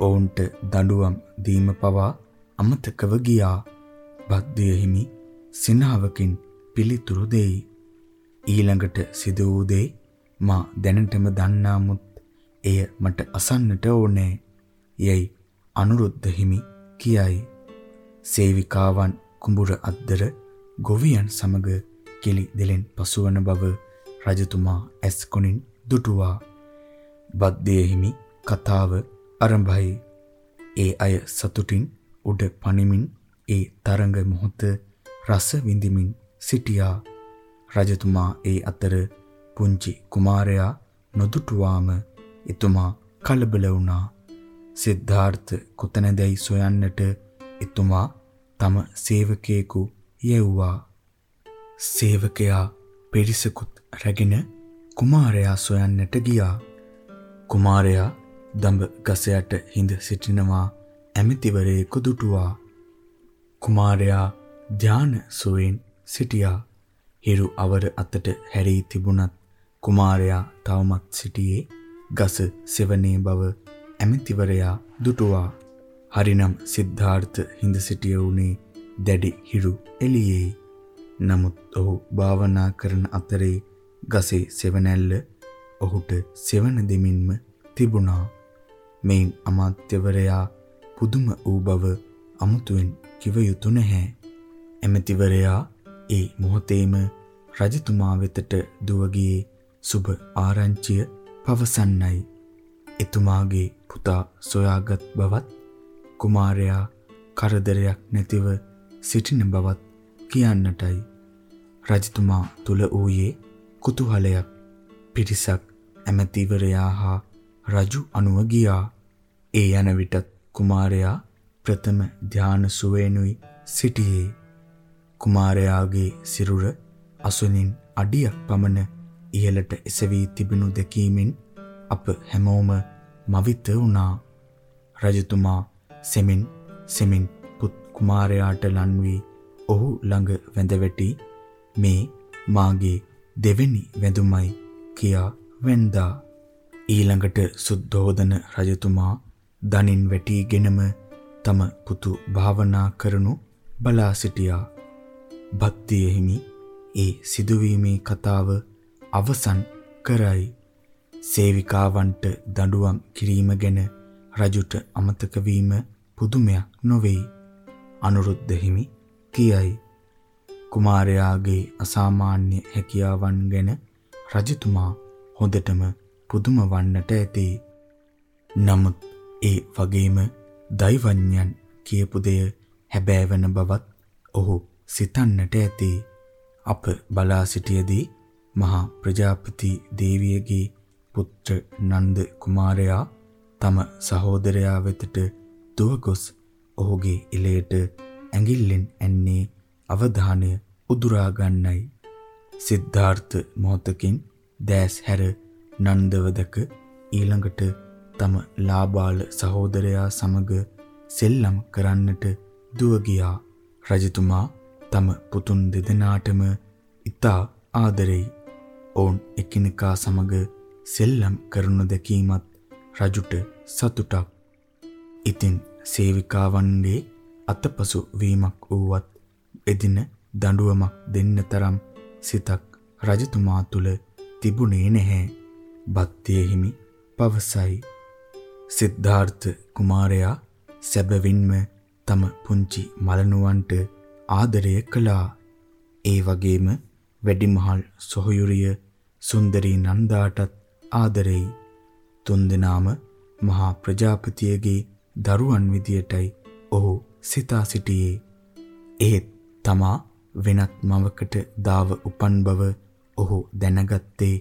[SPEAKER 1] ඔවුන්ට දඬුවම් දීම පවා අමතකව ගියා. බද්දේ හිමි සිනාවකින් පිළිතුරු දෙයි. ඊළඟට සිදු වූ දේ මා දැනටම දන්නාමුත් එය මට අසන්නට ඕනේ. යයි අනුරුද්ධ හිමි කියයි. සේවිකාවන් කුඹුර අද්දර ගොවියන් සමග කෙලි දෙලෙන් පසුවන බව රජතුමා ඇස් කොනින් දුටුවා. බද්දේ හිමි කතාව ආරම්භයි. ඒ අය සතුටින් උඩ පනිමින් ඒ තරඟ මොහොත රස විඳිමින් සිටියා. රජතුමා ඒ අතර පුංචි කුමාරයා නොදුටුවාම එතුමා කලබල වුණා. සිද්ධාර්ථ කොතැනදයි සොයන්නට එතුමා තම සේවකයෙකු යෙව්වා. සේවකයා පිරිසකුත් රැගෙන කුමාරයා සොයන්නට ගියා. කුමාරයා දඹ ගස යට හිඳ සිටිනවා ඇමතිවරයෙකු දුටුවා. කුමාරයා ධාන සුවෙන් සිටියා. හිරු අවර අතට හැරී තිබුණත් කුමාරයා තවමත් සිටියේ ගස සෙවනේ බව ඇමතිවරයා දුටුවා. හරිනම් සිද්ධාර්ථ හිඳ සිටිය උනේ දැඩි හිරු එළියේ. නමුත් ඔහු භාවනා කරන අතරේ ගසේ සෙවණැල්ල ඔහුට සෙවණ දෙමින්ම තිබුණා. මෙයින් අමාත්‍යවරයා පුදුම වූ බව අමුතුවෙන් කිව යුතු නැහැ. එමෙතිවරයා ඒ මොහොතේම රජතුමා වෙතට දුව ගියේ සුබ ආරංචිය පවසන්නයි. එතුමාගේ පුතා සොයාගත් බවත් කුමාරයා කරදරයක් නැතිව සිටින බවත් කියන්නටයි. රජතුමා තුල ඌයේ කුතුහලයක් පිරිසක් ඇමතිවරයා හා රජු අනුව ගියා. ඒ යන විටත් කුමාරයා ප්‍රථම ධාන සුවේනුයි සිටියේ. කුමාරයාගේ සිරුර අසුනින් අඩියක් පමණ ඉහළට එසවී තිබෙනු දැකීමෙන් අප හැමෝම මවිත වුණා. රජතුමා සෙමින් සෙමින් පුත් කුමාරයාට ලන් වී ඔහු ළඟ වැඳ වැටි මේ මාගේ දෙවෙනි වැඳුමයි කියා වැන්දා. ඊළඟට සුද්ධෝදන රජතුමා දනින් වැටිගෙනම තම පුතු භාවනා කරනු බලා සිටියා. භක්තිය හිමි ඒ සිදුවීමේ කතාව අවසන් කරයි. සේවිකාවන්ට දඬුවම් කිරීම ගැන රජුට අමතක වීම පුදුමයක් නොවේ. අනුරුද්ධ හිමි කියයි. කුමාරයාගේ අසාමාන්‍ය හැකියාවන් ගැන රජතුමා හොඳටම පුදුම වන්නට ඇති. නමුත් ඒ වගේම දෛවඥයන් කියපු දෙය හැබෑවන බවත් ඔහු සිතන්නට ඇති. අප බලා සිටියේදී මහා ප්‍රජාපති දේවියගේ පුත්‍ර නන්ද කුමාරයා තම සහෝදරයා වෙතට දුව ගොස් ඔහුගේ ඉලයට ඇඟිල්ලෙන් ඇන්නේ අවධානය උදුරා ගන්නයි. සිද්ධාර්ථ මොහතකින් දැස් හැර නන්දව දැක ඊළඟට තම ලාබාල සහෝදරයා සමග සෙල්ලම් කරන්නට දුව ගියා. රජතුමා තම පුතුන් දෙදෙනාටම ඉතා ආදරෙයි. ඔවුන් එකිනෙකා සමග සෙල්ලම් කරනු දැකීමත් රජුට සතුටක්. ඉතින් සේවිකාවන්ගේ අතපසු වීමක් වුවත් එදින දඬුවමක් දෙන්න තරම් සිතක් රජතුමා තුල තිබුණේ නැහැ. බත්තිය හිමි පවසයි. සිද්ධාර්ථ කුමාරයා සැබවින්ම තම පුංචි මලනුවන්ට ආදරය කළා. ඒ වගේම වැඩිමහල් සොහොයුරිය සුන්දරී නන්දාටත් ආදරෙයි. තුන්දෙනාම මහා ප්‍රජාපතියගේ දරුවන් විදියටයි ඔහු සිතා සිටියේ. එහෙත් තමා වෙනත් මවකට දාව උපන් බව ඔහු දැනගත්තේ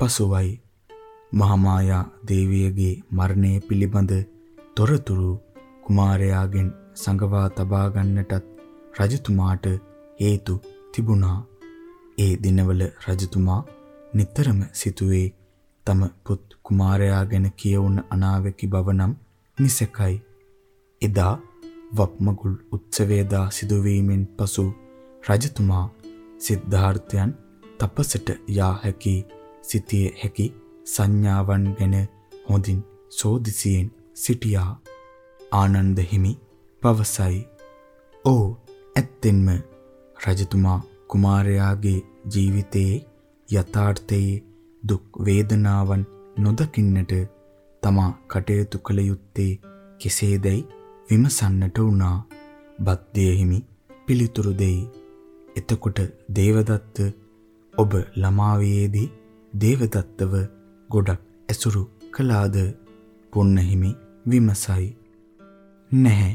[SPEAKER 1] පසුවයි. මහමායා දේවියගේ මරණය පිළිබඳ තොරතුරු කුමාරයාගෙන් සංගවා තබා ගන්නටත් රජතුමාට හේතු තිබුණා. ඒ දිනවල රජතුමා නිතරම සිතුවේ තම පුත් කුමාරයා ගැන කියවුන අනාවැකි බව නම් නිසකයි. එදා වප්මගුල් උත්සවයේදා සිදුවීමෙන් පසු රජතුමා සිද්ධාර්ථයන් තපසට යා හැකි සිටිය හැකි සංඥාවන් ගැන හොඳින් සෝදිසියෙන් සිටියා ආනන්ද හිමි පවසයි. "ඕ ඇත්තෙන්ම රජතුමා කුමාරයාගේ ජීවිතයේ යථාර්ථයේ දුක් වේදනාවන් නොදකින්නට තමා කටයුතු කළ යුත්තේ කෙසේදයි විමසන්නට වුණා. බද්දේ හිමි පිළිතුරු දෙයි. එතකොට දේවදත්ත ඔබ ළමාවියේදී දේවදත්තව ගොඩක් ඇසුරු කළාද? පුන්නහිමි විමසයි. නැහැ.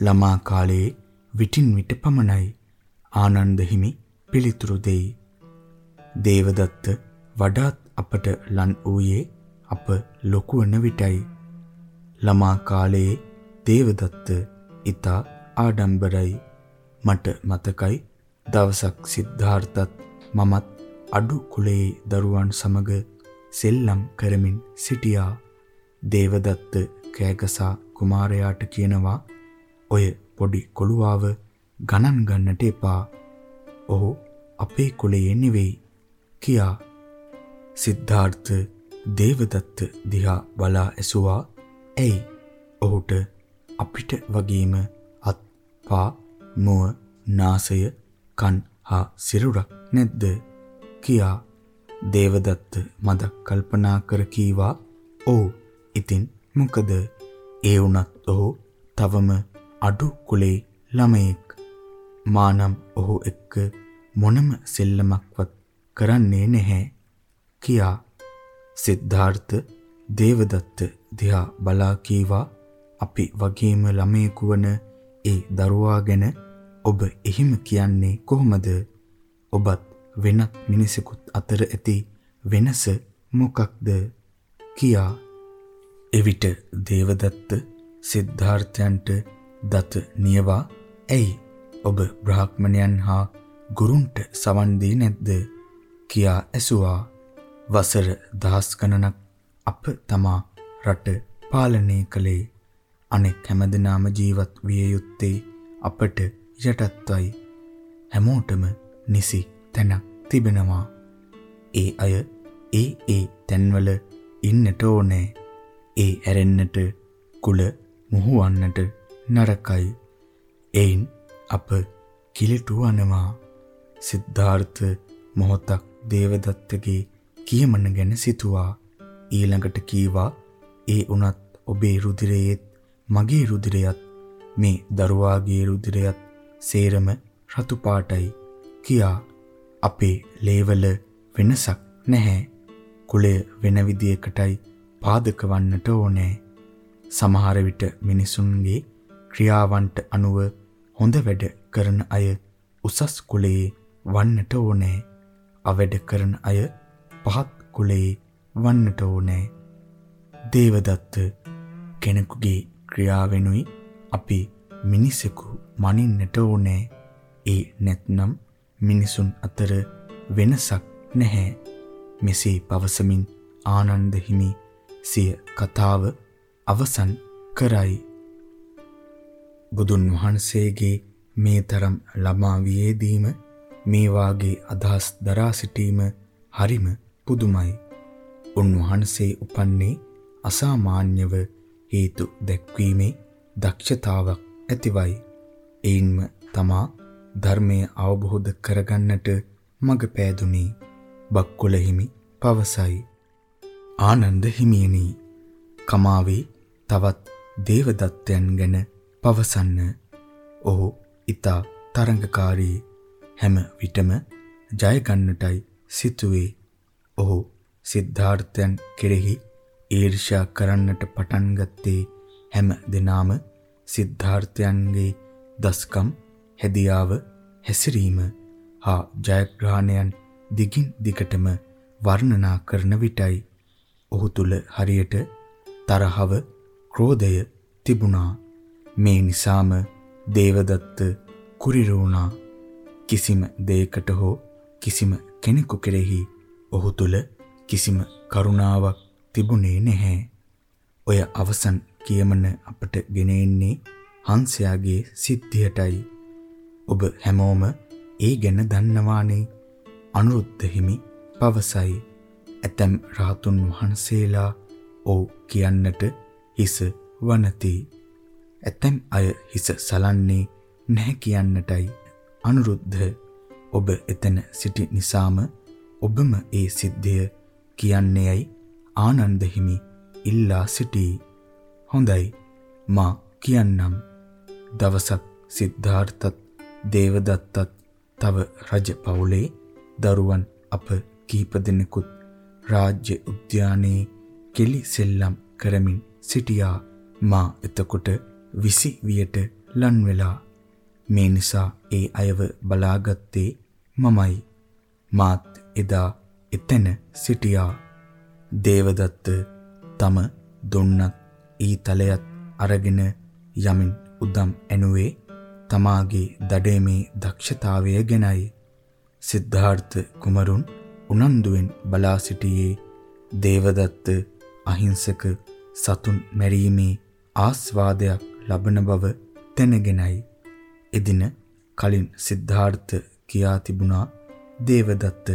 [SPEAKER 1] ළමා කාලයේ විටින් විට පමණයි. ආනන්ද හිමි පිළිතුරු දෙයි. දේවදත්ත වඩාත් අපට ලන් වූයේ අප ලොකු වන විටයි. ළමා කාලයේ දේවදත්ත ඊතා ආඩම්බරයි. මට මතකයි දවසක් සිද්ධාර්ථත් මමත් අඩු කුලයේ දරුවන් සමග සෙල්ලම් කරමින් සිටියා. දේවදත්ත කෑගසා කුමාරයාට කියනවා ඔය පොඩි කොළුවාව ගණන් ගන්නට එපා. ඔහු අපේ කුලයේ නෙවෙයි කියා සිද්ධාර්ථ දේවදත්ත දිහා බලා ඇසුවා. "ඇයි? ඔහුට අපිට වගේම අත්, පා, මුව, නාසය, කන් හා සිරුරක් නැද්ද?" කියා දේවදත්ත මදක් කල්පනා කර කීවා. "ඔව්. ඉතින් මොකද? ඒ වුණත් ඔහු තවම අඩු කුලේ ළමයෙක්. මානම් ඔහු එක්ක මොනම සෙල්ලමක්වත් කරන්නේ නැහැ." කියා සිද්ධාර්ථ දේවදත්ත දිහා බලා කීවා අපි වගේම ළමයෙකු වන ඒ දරුවා ගැන ඔබ එහෙම කියන්නේ කොහොමද? ඔබත් වෙනත් මිනිසෙකුත් අතර ඇති වෙනස මොකක්ද? කියා එවිට දේවදත්ත සිද්ධාර්ථයන්ට දත නියවා ඇයි ඔබ බ්‍රාහ්මණයන් හා ගුරුන්ට සවන් දී නැද්ද කියා ඇසුවා. වසර දහස් ගණනක් අප තමා රට පාලනය කළේ. අනෙක් හැමදෙනාම ජීවත් විය යුත්තේ අපට යටත්වයි. හැමෝටම නිසි තැනක් තිබෙනවා. ඒ අය ඒ ඒ තැන්වල ඉන්නට ඕනේ. ඒ ඇරෙන්නට කුල මුහුවන්නට නරකයි. එයින් අප කිලිටු වනවා සිද්ධාර්ථ මොහොතක් දේවදත්තගේ කියමන ගැන සිතුවා. ඊළඟට කීවා ඒ උනත් ඔබේ රුධිරයේත් මගේ රුධිරයත් මේ දරුවාගේ රුධිරයත් සේරම රතු පාටයි කියා අපේ ලේවල වෙනසක් නැහැ. කුලය වෙන විදියකටයි පාදක වන්නට ඕනේ. සමහර විට මිනිසුන්ගේ ක්‍රියාවන්ට අනුව හොඳ වැඩ කරන අය උසස් කුලයේ වන්නට ඕනේ. අවැඩ කරන අය පහත් කුලයේ වන්නට ඕනෑ. දේවදත්ත කෙනෙකුගේ ක්‍රියාවෙනුයි අපි මිනිසෙකු මනින්නට ඕනෑ. ඒ නැත්නම් මිනිසුන් අතර වෙනසක් නැහැ. මෙසේ පවසමින් ආනන්ද හිමි සිය කතාව අවසන් කරයි. බුදුන් වහන්සේගේ මේ තරම් ළමා වියේදීම මේ වාගේ අදහස් දරා සිටීම හරිම පුදුමයි. උන්වහන්සේ උපන්නේ අසාමාන්‍යව හේතු දැක්වීමේ දක්ෂතාවක් ඇතිවයි. එයින්ම තමා ධර්මය අවබෝධ කරගන්නට මඟ පෑදුනේ බක්කුල හිමි පවසයි. ආනන්ද හිමියනි කමාවේ තවත් දේවදත්තයන් ගැන පවසන්න. ඔහු ඊතා තරංගකාරී හැම විටම ජය ගන්නටයි සිතුවේ. ඔහු සිද්ධාර්ථයන් කෙරෙහි ඊර්ෂ්‍යා කරන්නට පටන් ගත්තේ හැම දිනාම සිද්ධාර්ථයන්ගේ දස්කම් හැදියාව හැසිරීම හා ජයග්‍රහණයන් දිගින් දිගටම වර්ණනා කරන විටයි. ඔහු තුල හරියට තරහව ක්‍රෝධය තිබුණා. මේ නිසාම දේවදත්ත කුරිරුණා. කිසිම දෙයකට හෝ කිසිම කෙනෙකු කෙරෙහි ඔහු තුල කිසිම කරුණාවක් තිබුණේ නැහැ. ඔය අවසන් කියමන අපට ගෙන එන්නේ හංසයාගේ සිද්ධියටයි. ඔබ හැමෝම ඒ ගැන දන්නවානේ. අනුරුද්ධ හිමි පවසයි. ඇතැම් රාතුන් වහන්සේලා ඔව් කියන්නට හිස වනති. ඇතැම් අය හිස සලන්නේ නැහැ කියන්නටයි. අනුරුද්ධ ඔබ එතන සිටි නිසාම ඔබම ඒ සිද්ධිය කියන්නේයි ආනන්ද හිමි ඉල්ලා සිටී. හොඳයි මා කියන්නම්. දවසක් සිද්ධාර්ථත් දේවදත්තත් තව රජ පවුලේ දරුවන් අප කීප දෙනෙකුත් රාජ්‍ය උද්‍යානයේ කෙලි සෙල්ලම් කරමින් සිටියා මා එතකොට විසි වියට ලන් වෙලා මේ නිසා ඒ අයව බලාගත්තේ මමයි. මාත් එදා එතන සිටියා. දේවදත්ත තම දුන්නත් ඊතලයත් අරගෙන යමින් උදම් ඇනුවේ තමාගේ දඩේමේ දක්ෂතාවය ගැනයි. සිද්ධාර්ථ කුමරුන් උනන්දුවෙන් බලා සිටියේ දේවදත්ත අහිංසක සතුන් මැරීමේ ආස්වාදයක් ලබන බව දැනගෙනයි. එදින කලින් සිද්ධාර්ථ කියා තිබුණා දේවදත්ත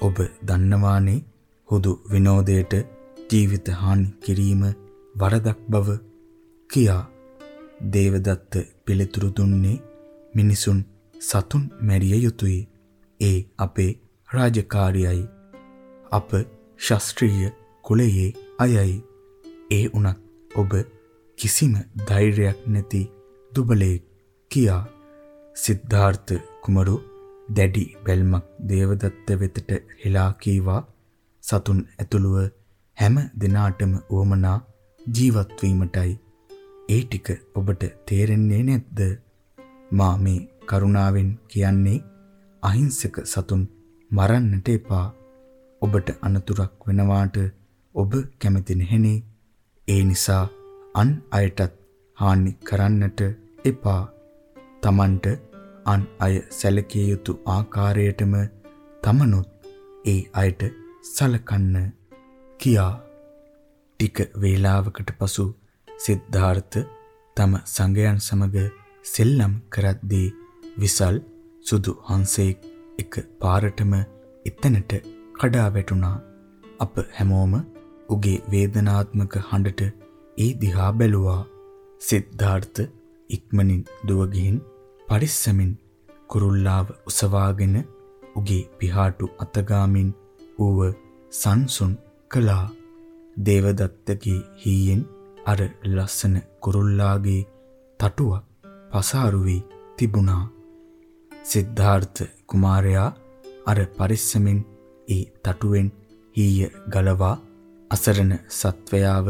[SPEAKER 1] ඔබ දන්නවානේ හුදු විනෝදයට ජීවිත හානි කිරීම වරදක් බව කියා දේවදත්ත පිළිතුරු දුන්නේ මිනිසුන් සතුන් මැරිය යුතුය. ඒ අපේ රාජකාරියයි. අප ශාස්ත්‍රීය කුලයේ අයයි. ඒ උනත් ඔබ කිසිම ධෛර්යයක් නැති දුබලෙක් කියා සිද්ධාර්ථ කුමරු දැඩි බැල්මක් දේවදත්ත වෙතට හෙලා කීවා සතුන් ඇතුළුව හැම දිනාටම උවමනා ජීවත් වීමටයි. ඒ ටික ඔබට තේරෙන්නේ නැද්ද? මා මේ කරුණාවෙන් කියන්නේ අහිංසක සතුන් මරන්නට එපා. ඔබට අනතුරක් වෙනවාට ඔබ කැමති නැහෙනේ. ඒ නිසා අන් අයටත් හානි කරන්නට එපා. Tamanට අන් අය සැලකිය යුතු ආකාරයටම තමනුත් ඒ අයට සලකන්න කියා ටික වේලාවකට පසු සිද්ධාර්ථ තම සංගයන් සමග සෙල්ලම් කරද්දී විසල් සුදු හංසෙක් එක පාරටම එතනට කඩා වැටුණා අප හැමෝම උගේ වේදනාත්මක හඬට ඒ දිහා බැලුවා. සිද්ධාර්ථ ඉක්මනින් දුව ගිහින් පරිස්සමින් කුරුල්ලාව උසවාගෙන උගේ පිහාටු අතගාමින් ඌව සංසුන් කළා. දේවදත්තගේ හීයෙන් අර ලස්සන කුරුල්ලාගේ තටුවක් පසාරු වී තිබුණා. සිද්ධාර්ථ කුමාරයා අර පරිස්සමින් ඒ තටුවෙන් හීය ගලවා අසරණ සත්වයාව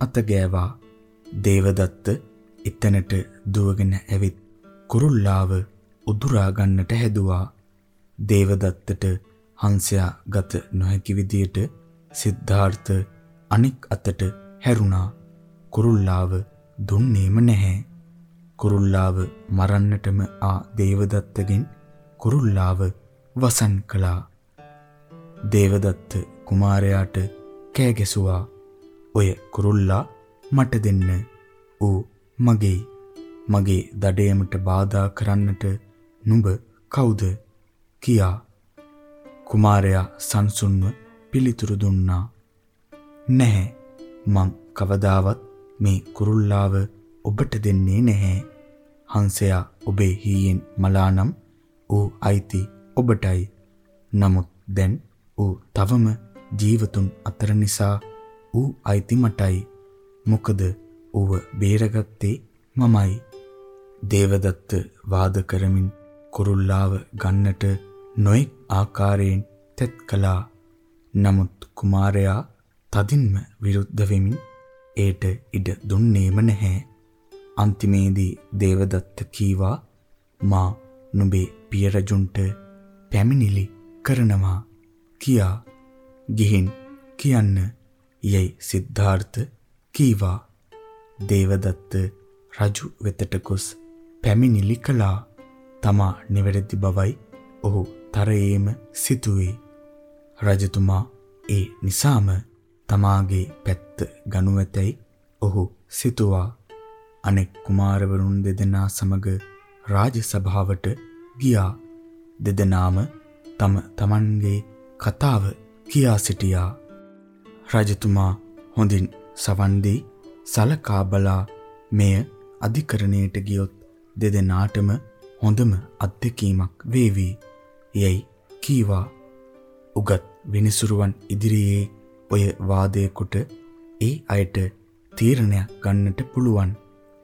[SPEAKER 1] අතගෑවා දේවදත්ත එතනට දුවගෙන ඇවිත් කුරුල්ලාව උදුරා ගන්නට හැදුවා. දේවදත්තට හංසයා ගත නොහැකි විදියට සිද්ධාර්ථ අනික් අතට හැරුණා. කුරුල්ලාව දුන්නේම නැහැ. කුරුල්ලාව මරන්නටම ආ දේවදත්තගෙන් කුරුල්ලාව වසන් කළා. දේවදත්ත කුමාරයාට කෑ ගැසුවා. ඔය කුරුල්ලා මට දෙන්න. ඌ මගේ මගේ දඩයමට බාධා කරන්නට නුඹ කවුද කියා කුමාරයා සංසුන්ව පිළිතුරු දුන්නා. නැහැ මං කවදාවත් මේ කුරුල්ලාව ඔබට දෙන්නේ නැහැ. හංසයා ඔබේ හීයෙන් මලානම් ඌ අයිති ඔබටයි. නමුත් දැන් ඌ තවම ජීවතුන් අතර නිසා ඌ අයිති මටයි. මොකද ඌව බේරගත්තේ මමයි. දේවදත්ත වාද කරමින් කුරුල්ලාව ගන්නට නොඑක් ආකාරයෙන් තෙත් කළා. නමුත් කුමාරයා තදින්ම විරුද්ධ වෙමින් ඒට ඉඩ දුන්නේම නැහැ. අන්තිමේදී දේවදත්ත කීවා මා නුඹේ පිය රජුන්ට පැමිණිලි කරනවා කියා ගිහින් කියන්න යයි සිද්ධාර්ථ කීවා දේවදත්ත රජු වෙතට ගොස් පැමිණිලි කළා. තමා නිවැරදි බවයි ඔහු තරයේම සිතුවේ. රජතුමා ඒ නිසාම තමාගේ පැත්ත ගනු ඇතැයි ඔහු සිතුවා. අනෙක් කුමාරවරුන් දෙදෙනා සමග රාජ සභාවට ගියා. දෙදෙනාම තම තමන්ගේ කතාව කියා සිටියා. රජතුමා හොඳින් සවන් දී සලකා බලා මෙය අධිකරණයට ගියොත් දෙදෙනාටම හොඳම අත්දැකීමක් වේවි. යයි කීවා. උගත් විනිසුරුවන් ඉදිරියේ ඔය වාදය කොට ඒ අයට තීරණයක් ගන්නට පුළුවන්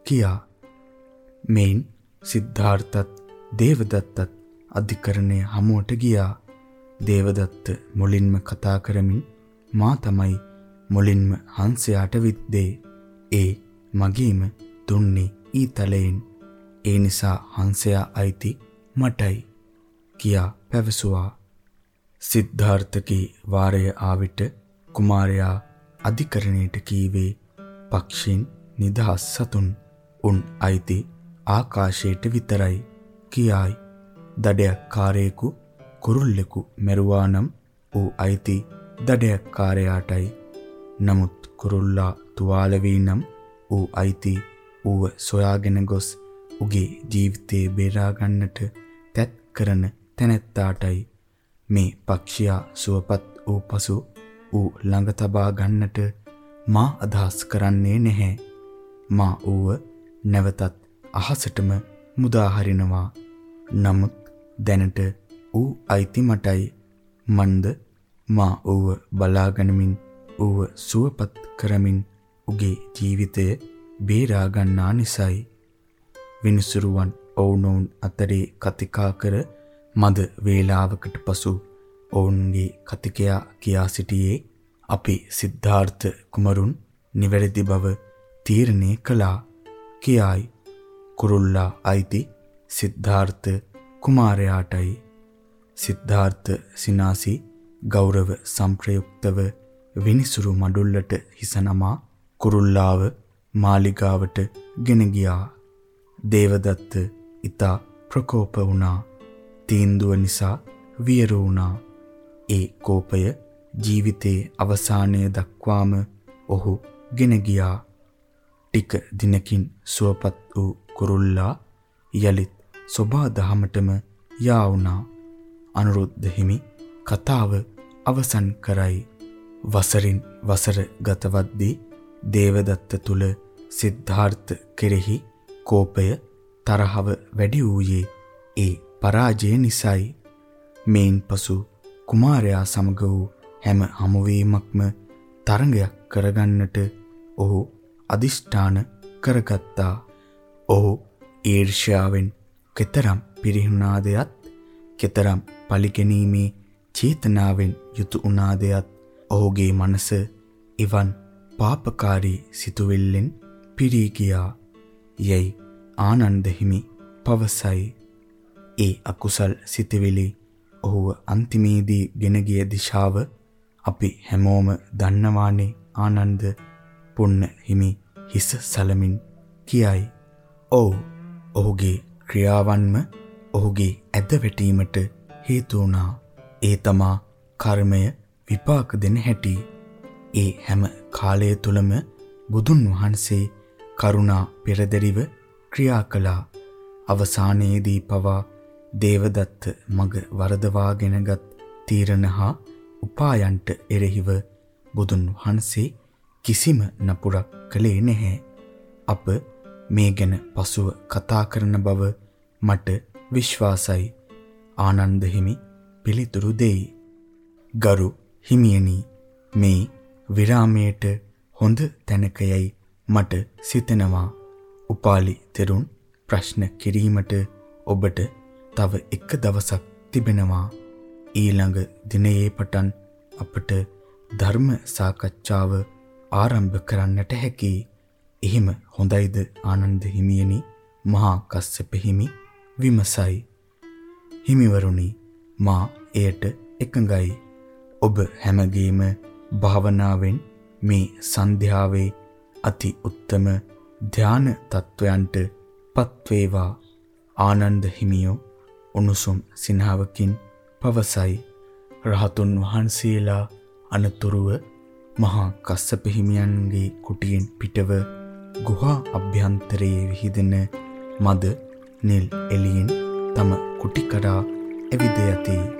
[SPEAKER 1] කියා මෙයින් සිද්ධාර්ථත් දේවදත්තත් අධිකරණය හමුවට ගියා දේවදත්ත මුලින්ම කතා කරමින් මා තමයි මුලින්ම හංසයාට විද්දේ ඒ මගේම දුන්නේ ඊතලයෙන් ඒ නිසා හංසයා අයිති මටයි කියා පැවසුවා. සිද්ධාර්ථගේ වාරය ආවිට කුමාරයා අධිකරණයට කීවේ පක්ෂීන් නිදහස් සතුන් උන් අයිති ආකාශයට විතරයි කියායි. දඩයක්කාරයෙකු කුරුල්ලෙකු මැරුවා නම් ඌ අයිති දඩයක්කාරයාටයි. නමුත් කුරුල්ලා තුවාල වී නම් ඌ අයිති ඌව සොයාගෙන ගොස් උගේ ජීවිතේ බේරා ගන්නට තැත් කරන තැනැත්තාටයි මේ පක්ෂියා සුවපත් වූ පසු ඌ ළඟ තබා ගන්නට මා අදහස් කරන්නේ නැහැ. මා ඌව නැවතත් අහසටම මුදා හරිනවා. නමුත් දැනට ඌ අයිති මටයි. මන්ද මා ඌව බලාගනිමින් ඌව සුවපත් කරමින් උගේ ජීවිතය බේරා ගන්නා නිසායි. විනිසුරුවන් ඔවුනොවුන් අතරේ කතිකා කර මද වේලාවකට පසු ඔවුන්ගේ කතිකයා කියා සිටියේ අපි සිද්ධාර්ථ කුමරුන් නිවැරදි බව තීරණය කළා කියායි. කුරුල්ලා අයිති සිද්ධාර්ථ කුමාරයාටයි. සිද්ධාර්ථ සිනාසි ගෞරව සම්ප්‍රයුක්තව විනිසුරු මඩුල්ලට හිස නමා කුරුල්ලාව මාලිගාවට ගෙන ගියා දේවදත්ත ඊතා ප්‍රකෝප වුණා තීන්දුව නිසා වියරු වුණා ඒ කෝපය ජීවිතයේ අවසානය දක්වාම ඔහු ගෙන ගියා. ටික දිනකින් සුවපත් වූ කුරුල්ලා යලිත් සෝබා දහමටම යා වුණා. අනුරුද්ධ හිමි කතාව අවසන් කරයි. වසරින් වසර ගතවද්දී දේවදත්ත තුල සිද්ධාර්ථ කෙරෙහි කෝපය තරහව වැඩි වූයේ ඒ පරාජය නිසායි. මේන් පසු කුමාරයා සමග වූ හැම හමුවීමක්ම තරඟයක් කරගන්නට ඔහු අදිෂ්ඨාන කරගත්තා. ඔහු ඊර්ෂ්‍යාවෙන් කෙතරම් පිරිහුණාදයත් කෙතරම් පලිගැනීමේ චේතනාවෙන් යුතු වුණාදයත් ඔහුගේ මනස ඉවන් පාපකාරී සිතුවිල්ලෙන් පිරී ගියා. යයි ආනන්ද හිමි පවසයි. ඒ අකුසල් සිතවිලි ඔහුව අන්තිමේදී ගෙන ගිය දිශාව අපි හැමෝම දන්නවානේ ආනන්ද පුන්න හිමි හිස සලමින් කියයි. ඔව් ඔහුගේ ක්‍රියාවන්ම ඔහුගේ ඇද වැටීමට හේතු වුණා. ඒ තමා කර්මය විපාක දෙන හැටි. ඒ හැම කාලය තුලම බුදුන් වහන්සේ කරුණා පෙරදරිව ක්‍රියා කළා. අවසානයේදී පවා දේවදත්ත මග වරදවාගෙනගත් තීරණ හා උපායන්ට එරෙහිව බුදුන් වහන්සේ කිසිම නපුරක් කළේ නැහැ. අප මේ ගැන පසුව කතා කරන බව මට විශ්වාසයි. ආනන්ද හිමි පිළිතුරු දෙයි. ගරු හිමියනි මේ විරාමයට හොඳ තැනකයයි මට සිතෙනවා. උපාලි තෙරුන් ප්‍රශ්න කිරීමට ඔබට තව එක දවසක් තිබෙනවා. ඊළඟ දිනයේ පටන් අපට ධර්ම සාකච්ඡාව ආරම්භ කරන්නට හැකි. එහෙම හොඳයිද ආනන්ද හිමියනි මහා කස්සප හිමි විමසයි. හිමිවරුනි මා එයට එකඟයි. ඔබ හැමගේම භාවනාවෙන් මේ සන්ධ්‍යාවේ අති උත්තම ධාන තත්වයන්ට පත්වේවා. ආනන්ද හිමියෝ උණුසුම් සිනහවකින් පවසයි. රහතුන් වහන්සේලා අනතුරුව මහා කස්සප හිමියන්ගේ කුටියෙන් පිටව ගුහා අභ්‍යන්තරයේ විහිදෙන මද නිල් එළියෙන් තම කුටි කඩා ඇවිද යති.